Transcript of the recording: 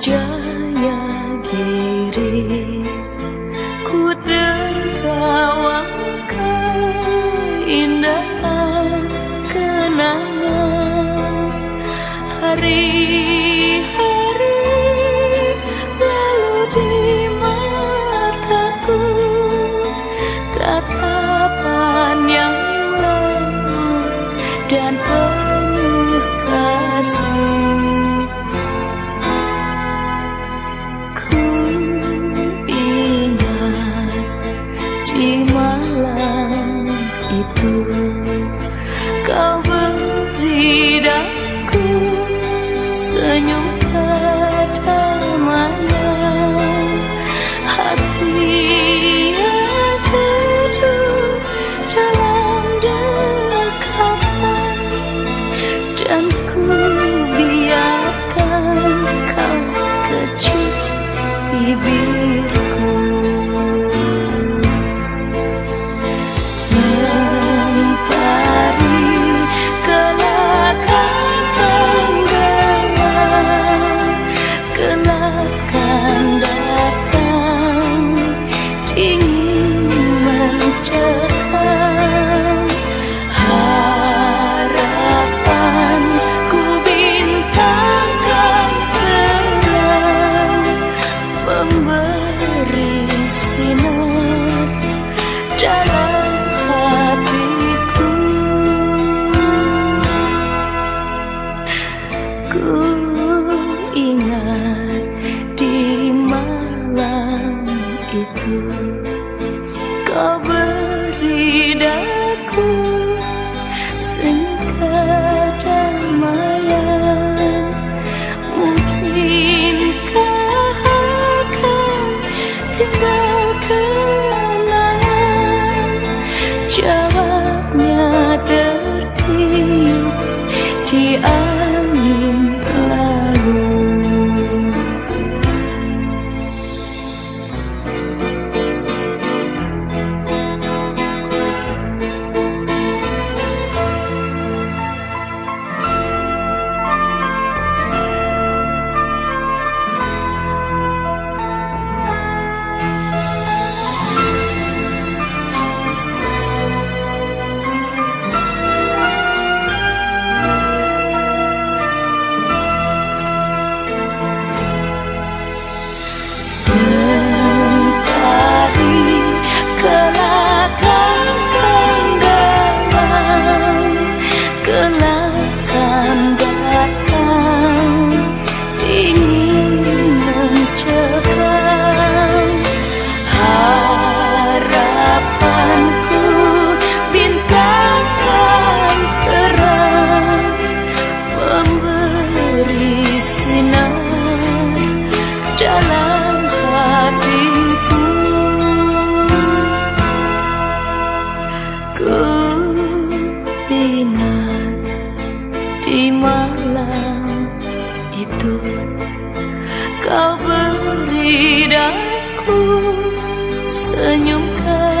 Jaya kiri Ku terawang keindahan kenangan. Hari-hari lalu di mataku Kata di malam itu. Kau beri daku senyum padamanya hati yang terjun dalam dekapan dan ku biarkan kau kecil bibir thì kau beri daku senyumkan